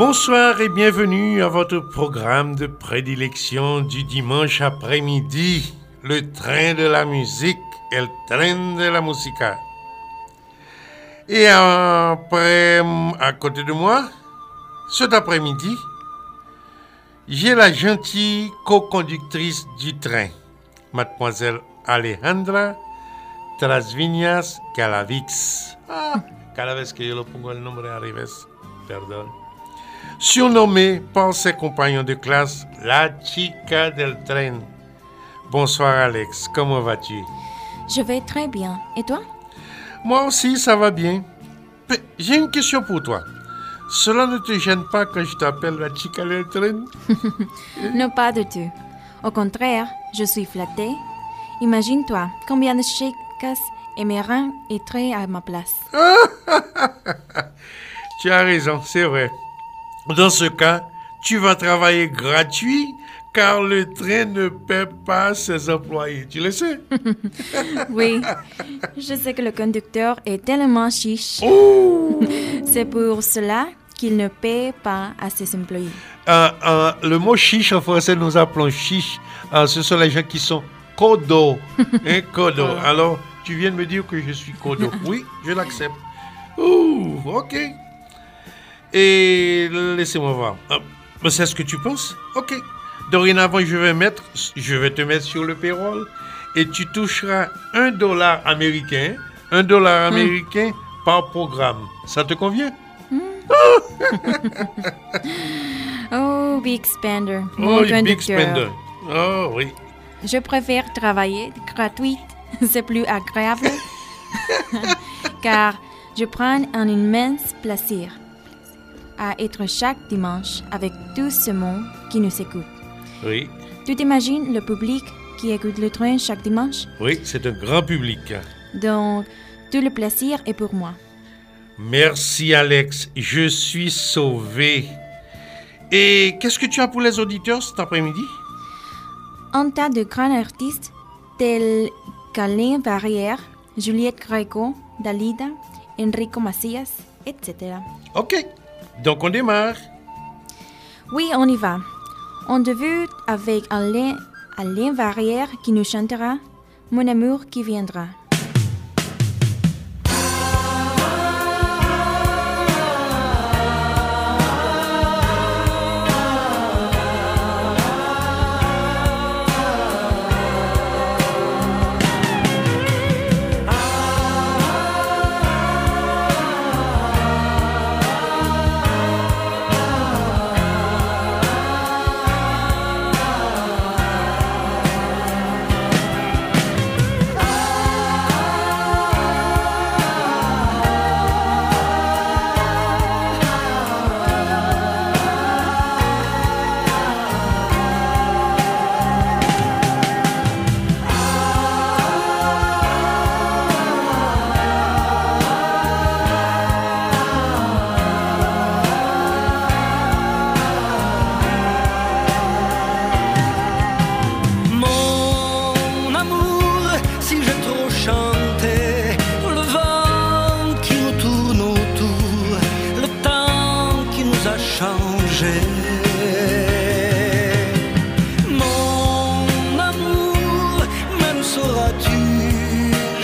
Bonsoir et bienvenue à votre programme de prédilection du dimanche après-midi, le train de la musique, el tren de la musica. Et après, à côté de moi, cet après-midi, j'ai la gentille co-conductrice du train, mademoiselle Alejandra Trasviñas Calavix. Ah, que lo pongo nombre. Surnommée par ses compagnons de classe la chica del tren. Bonsoir Alex, comment vas-tu? Je vais très bien. Et toi? Moi aussi, ça va bien. J'ai une question pour toi. Cela ne te gêne pas quand je t'appelle la chica del tren? Non, pas du tout. Au contraire, je suis flattée. Imagine-toi combien de chicas aimeraient être à ma place. Tu as raison, c'est vrai. Dans ce cas, tu vas travailler gratuit car le train ne paie pas ses employés. Tu le sais? Oui, je sais que le conducteur est tellement chiche. Oh C'est pour cela qu'il ne paie pas à ses employés. Euh, euh, Le mot chiche en français, nous appelons chiche. Euh, ce sont les gens qui sont codo. Hein, codo. Alors, tu viens de me dire que je suis codo. Oui, je l'accepte. Ouh, ok. Et laissez-moi voir. Ah, c'est ce que tu penses? Ok. Dorénavant, je vais mettre, je vais te mettre sur le payroll et tu toucheras un dollar américain, un dollar américain par programme. Ça te convient? Oh, Big Spender, Oh, big spender. Oh oui. Je préfère travailler gratuit. C'est plus agréable. Car je prends un immense plaisir à être chaque dimanche avec tout ce monde qui nous écoute. Oui, Tu t'imagines le public qui écoute le train chaque dimanche? Oui, c'est un grand public. Donc, tout le plaisir est pour moi. Merci Alex, je suis sauvé. Et qu'est-ce que tu as pour les auditeurs cet après-midi? Un tas de grands artistes tels qu'Alain Barrière, Juliette Gréco, Dalida, Enrico Macias, etc. Ok, donc on démarre. Oui, on y va. On débute avec Alain, Alain Barrière qui nous chantera Mon amour qui viendra.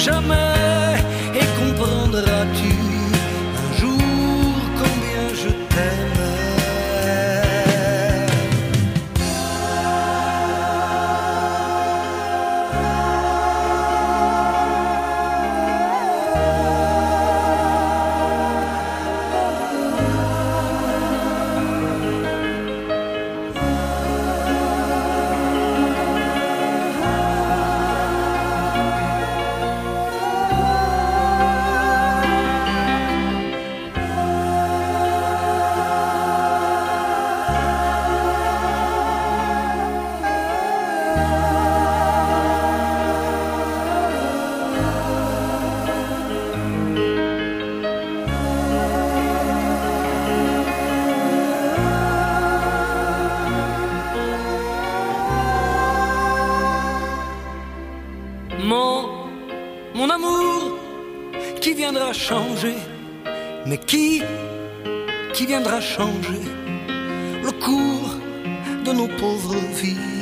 Jamais changer. Mais qui, qui viendra changer le cours de nos pauvres vies?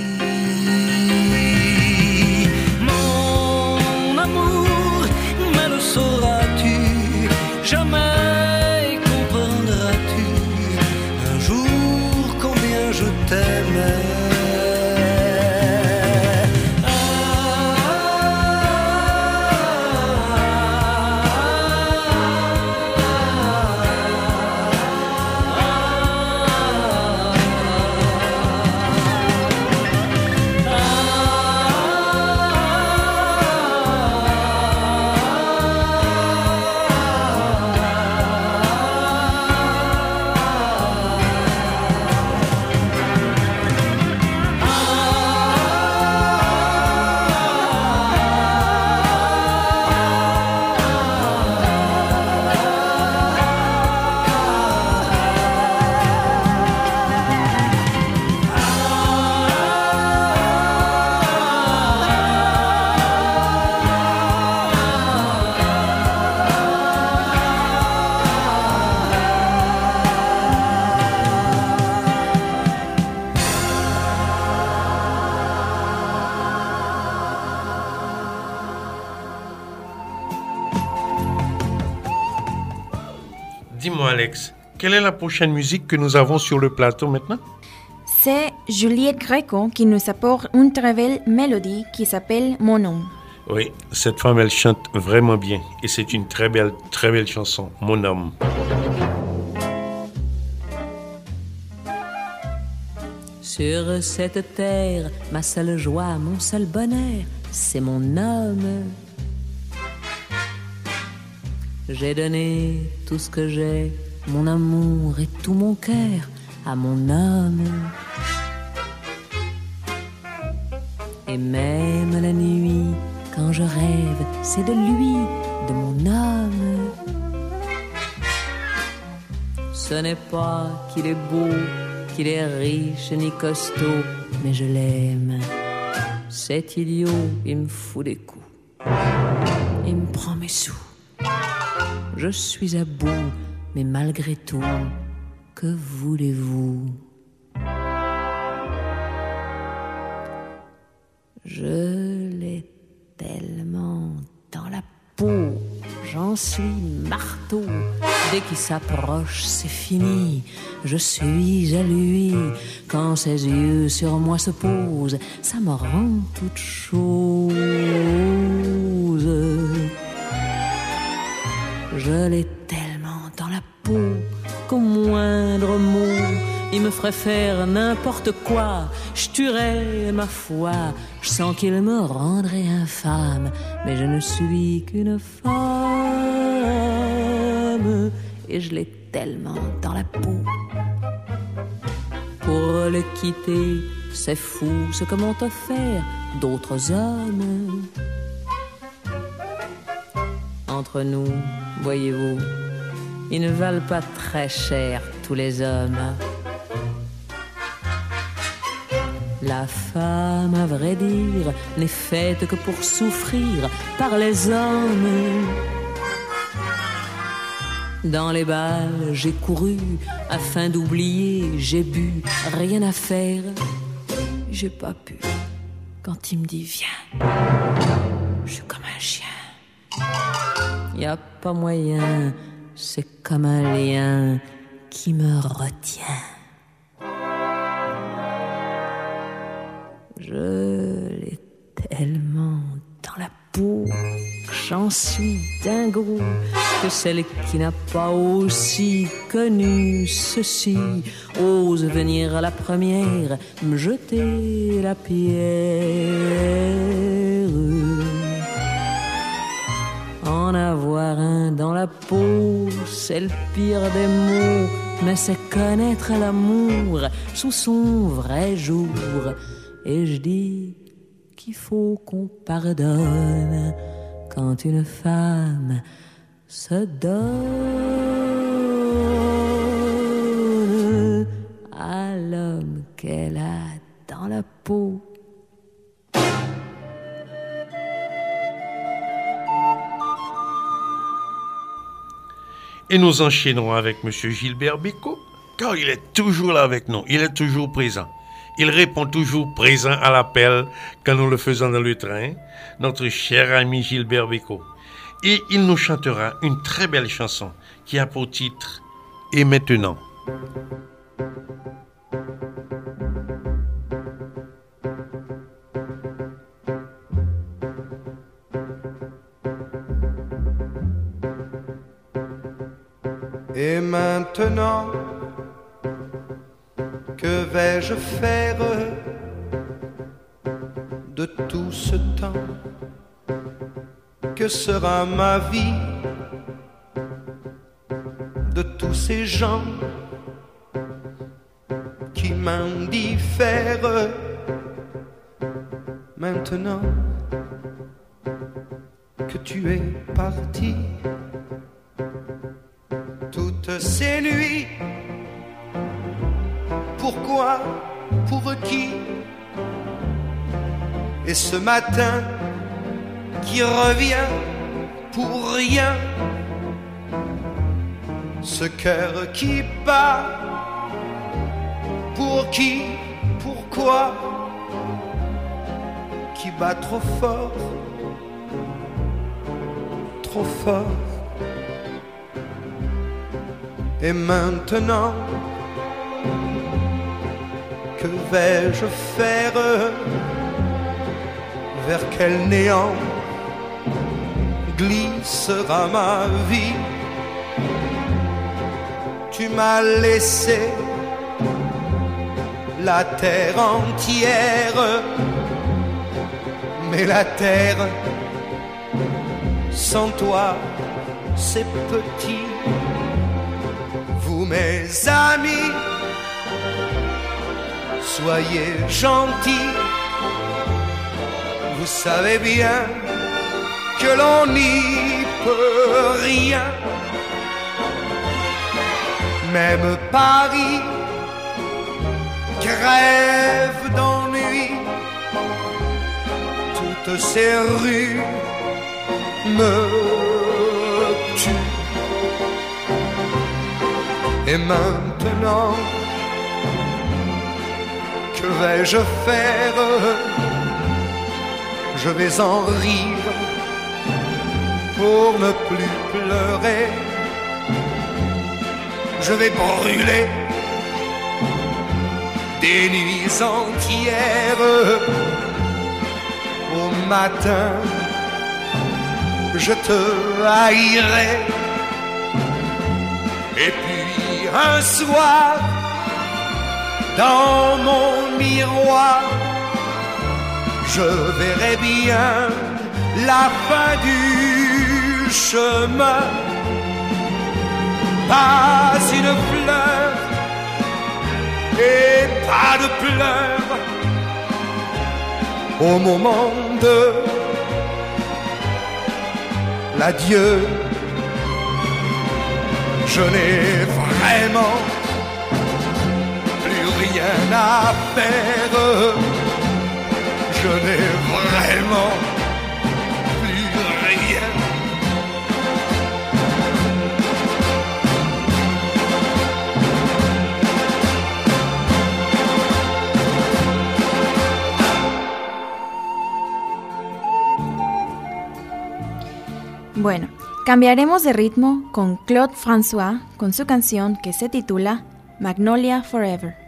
Dis-moi, Alex, quelle est la prochaine musique que nous avons sur le plateau maintenant? C'est Juliette Gréco qui nous apporte une très belle mélodie qui s'appelle Mon nom. Oui, cette femme, elle chante vraiment bien. Et c'est une très belle, très belle chanson, Mon homme. Sur cette terre, ma seule joie, mon seul bonheur, c'est mon homme. J'ai donné tout ce que j'ai, mon amour et tout mon cœur à mon homme. Et même la nuit, quand je rêve, c'est de lui, de mon homme. Ce n'est pas qu'il est beau, qu'il est riche ni costaud, mais je l'aime. Cet idiot, il me fout des coups. Il me prend mes sous. Je suis à bout, mais malgré tout, que voulez-vous? Je l'ai tellement dans la peau, j'en suis marteau. Dès qu'il s'approche, c'est fini. Je suis à lui. Quand ses yeux sur moi se posent, ça me rend toute chose. Je l'ai tellement dans la peau qu'au moindre mot, il me ferait faire n'importe quoi. Je tuerais ma foi. Je sens qu'il me rendrait infâme, mais je ne suis qu'une femme et je l'ai tellement dans la peau. Pour le quitter, c'est fou ce que m'ont offert d'autres hommes. Entre nous, voyez-vous, ils ne valent pas très cher tous les hommes. La femme, à vrai dire, n'est faite que pour souffrir par les hommes. Dans les balles, j'ai couru afin d'oublier, j'ai bu, rien à faire. J'ai pas pu. Quand il me dit viens, je suis. Y a pas moyen, c'est comme un lien qui me retient. Je l'ai tellement dans la peau, j'en suis dingo, que celle qui n'a pas aussi connu ceci ose venir à la première me jeter la pierre. Dans la peau, c'est le pire des mots, mais c'est connaître l'amour sous son vrai jour. Et je dis qu'il faut qu'on pardonne quand une femme se donne à l'homme qu'elle a dans la peau. Et nous enchaînerons avec M. Gilbert Bécaud, car il est toujours là avec nous, il est toujours présent. Il répond toujours présent à l'appel quand nous le faisons dans le train, notre cher ami Gilbert Bécaud. Et il nous chantera une très belle chanson qui a pour titre Et maintenant. Maintenant, que vais-je faire de tout ce temps? Que sera ma vie de tous ces gens qui m'indiffèrent Maintenant que tu es parti? Pourquoi Pour qui Et ce matin qui revient pour rien. Ce cœur qui bat. Pour qui Pourquoi Qui bat trop fort Trop fort et maintenant, que vais-je faire Vers quel néant glissera ma vie Tu m'as laissé la terre entière, mais la terre sans toi, c'est petit mes amis, soyez gentils. Vous savez bien que l'on n'y peut rien. Même Paris crève d'ennui. Toutes ces rues me Et maintenant, que vais-je faire? Je vais en rire pour ne plus pleurer. Je vais brûler des nuits entières. Au matin, je te haïrai. Un soir dans mon miroir, je verrai bien la fin du chemin. Pas une fleur et pas de pleurs au moment de l'adieu. Je n'ai vraiment plus rien à faire. Je n'ai vraiment plus rien. Bueno, Cambiaremos de ritmo con Claude François con su canción que se titula Magnolia Forever.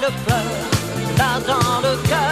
de pleurs, là dans le cœur.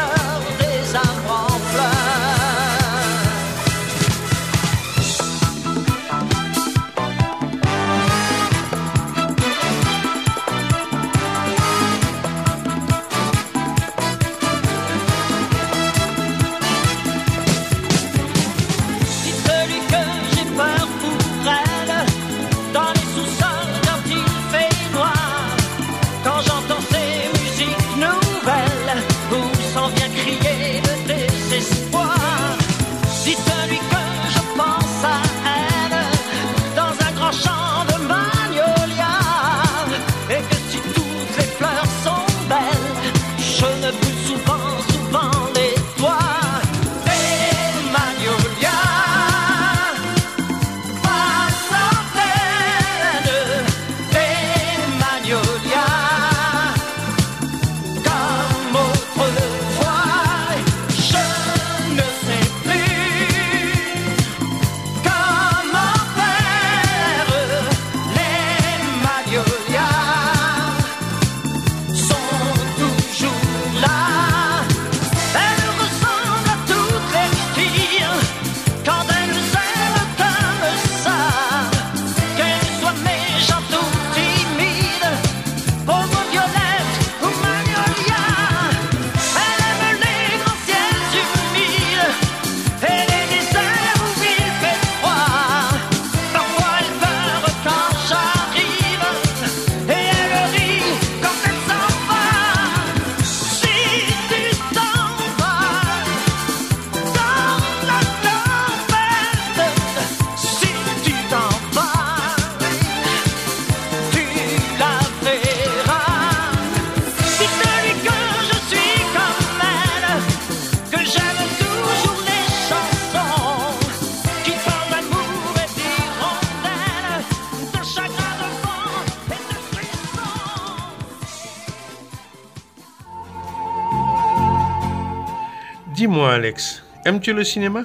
Alex, aimes-tu le cinéma?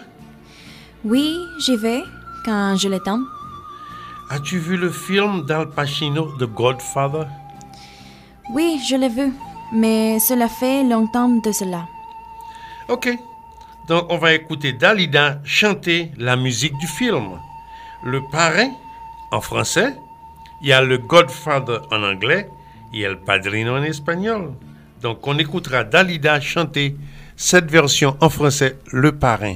Oui, j'y vais quand je le temps. As-tu vu le film d'Al Pacino, The Godfather? Oui, je l'ai vu, mais cela fait longtemps de cela. Ok, donc on va écouter Dalida chanter la musique du film. Le parrain en français, il y a le Godfather en anglais et El Padrino en espagnol. Donc on écoutera Dalida chanter cette version en français, Le Parrain.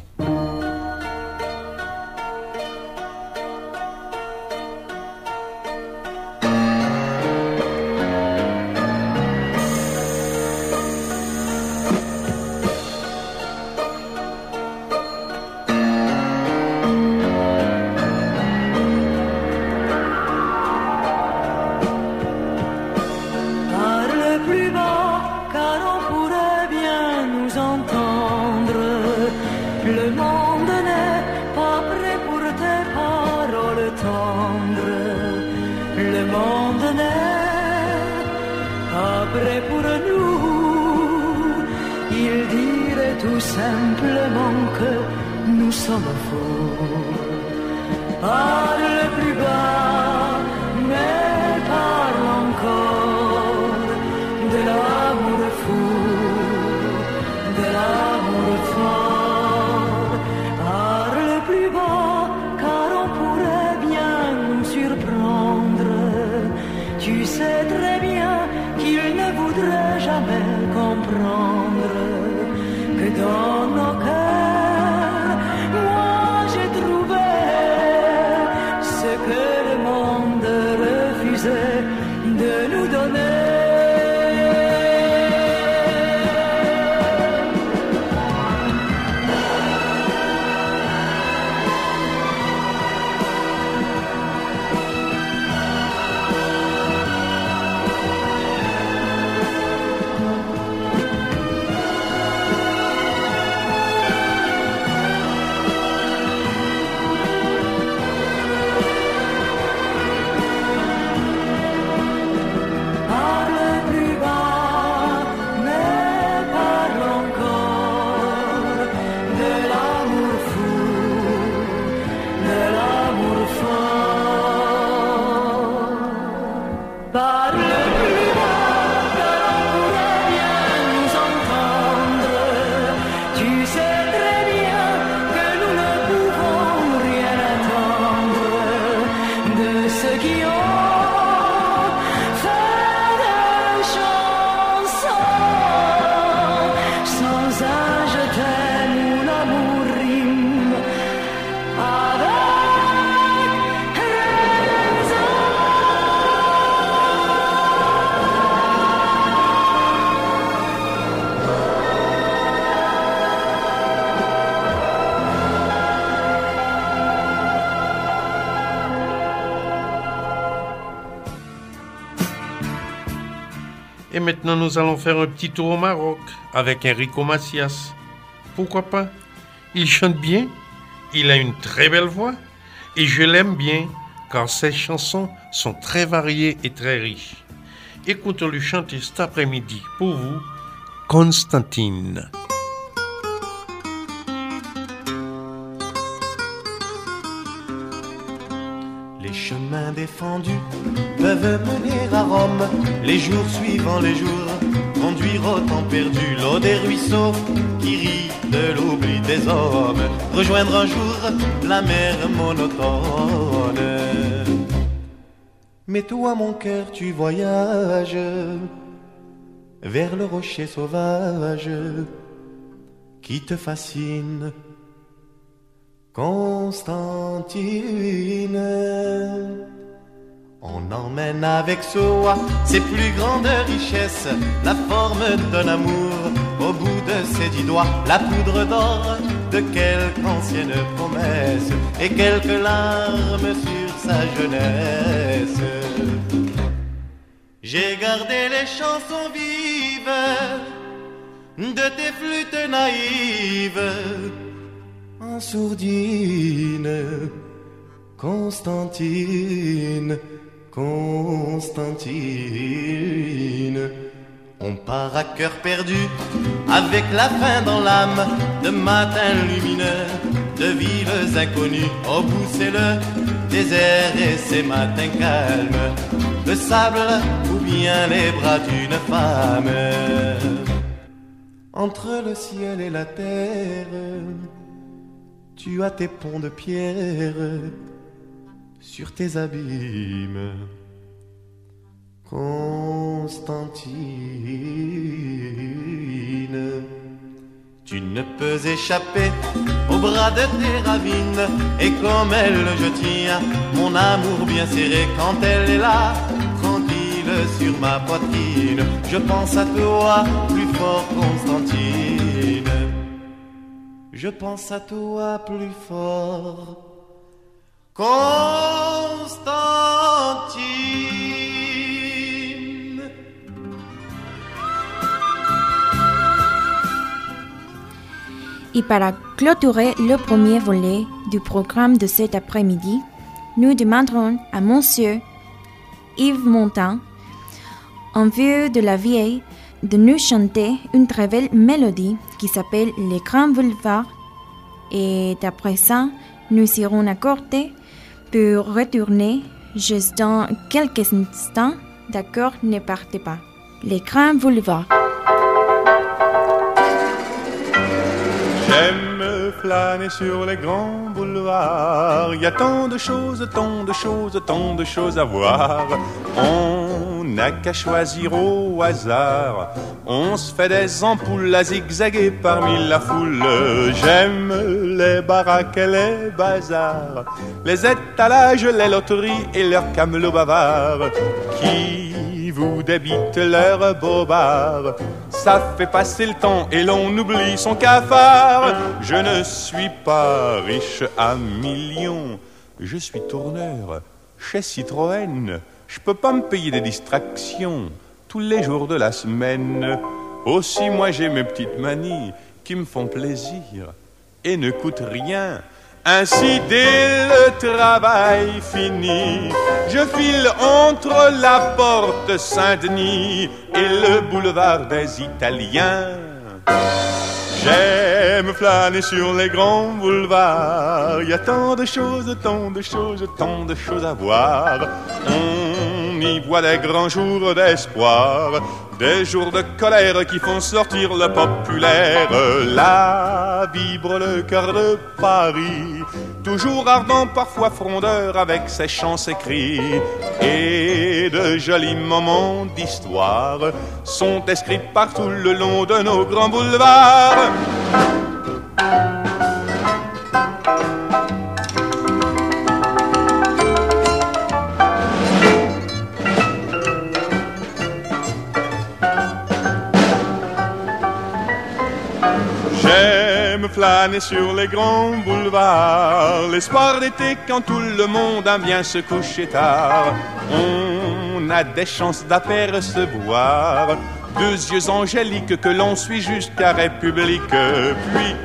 tout simplement que nous sommes fous. Ah, plus bas. wrong. Nous allons faire un petit tour au Maroc avec Enrico Macias. Pourquoi pas? Il chante bien, il a une très belle voix et je l'aime bien car ses chansons sont très variées et très riches. Écoutons-le chanter cet après-midi pour vous, Constantine. Chemins défendus peuvent mener à Rome, les jours suivant les jours, conduire au temps perdu, l'eau des ruisseaux qui rit de l'oubli des hommes, rejoindre un jour la mer monotone. Mais toi, mon cœur, tu voyages vers le rocher sauvage qui te fascine. Constantine, on emmène avec soi ses plus grandes richesses, la forme d'un amour au bout de ses dix doigts, la poudre d'or de quelques anciennes promesses et quelques larmes sur sa jeunesse. J'ai gardé les chansons vives de tes flûtes naïves sourdine. Constantine, Constantine. On part à cœur perdu, avec la faim dans l'âme, de matins lumineux, de villes inconnues. Au bout, c'est le désert et ses matins calmes, le sable ou bien les bras d'une femme. Entre le ciel et la terre, tu as tes ponts de pierre sur tes abîmes. Constantine, tu ne peux échapper au bras de tes ravines. Et comme elle, je tiens mon amour bien serré quand elle est là, tranquille sur ma poitrine. Je pense à toi plus fort, Constantine. Je pense à toi plus fort. Constantine. Et para clôturer le premier volet du programme de cet après-midi, nous demanderons à Monsieur Yves Montand, en vue de la vieille, de nous chanter une très belle mélodie qui s'appelle Les Grands Boulevards. Et après ça, nous irons accorder pour retourner juste dans quelques instants. D'accord, ne partez pas. Les Grands Boulevards. J'aime flâner sur les grands boulevards. Il y a tant de choses, tant de choses, tant de choses à voir. N'a qu'à choisir au hasard. On se fait des ampoules à zigzaguer parmi la foule. J'aime les baraques et les bazars, les étalages, les loteries et leurs camelots bavards qui vous débitent leurs bobards. Ça fait passer le temps et l'on oublie son cafard. Je ne suis pas riche à millions, je suis tourneur chez Citroën. Je peux pas me payer des distractions tous les jours de la semaine. Aussi, moi j'ai mes petites manies qui me font plaisir et ne coûtent rien. Ainsi, dès le travail fini, je file entre la porte Saint-Denis et le boulevard des Italiens. J'aime flâner sur les grands boulevards. Il y a tant de choses, tant de choses, tant de choses à voir. Y voit des grands jours d'espoir, des jours de colère qui font sortir le populaire. Là vibre le cœur de Paris, toujours ardent, parfois frondeur, avec ses chants, ses. Et de jolis moments d'histoire sont inscrits partout le long de nos grands boulevards. Sur les grands boulevards, l'espoir d'été quand tout le monde aime bien se coucher tard. On a des chances d'apercevoir deux yeux angéliques que l'on suit jusqu'à République. Puis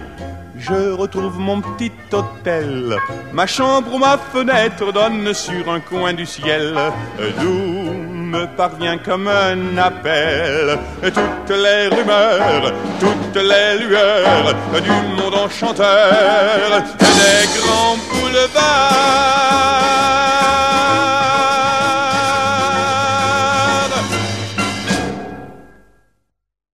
je retrouve mon petit hôtel, ma chambre ou ma fenêtre donne sur un coin du ciel, d'où me parvient comme un appel toutes les rumeurs, toutes les lueurs du monde enchanteur des grands boulevards.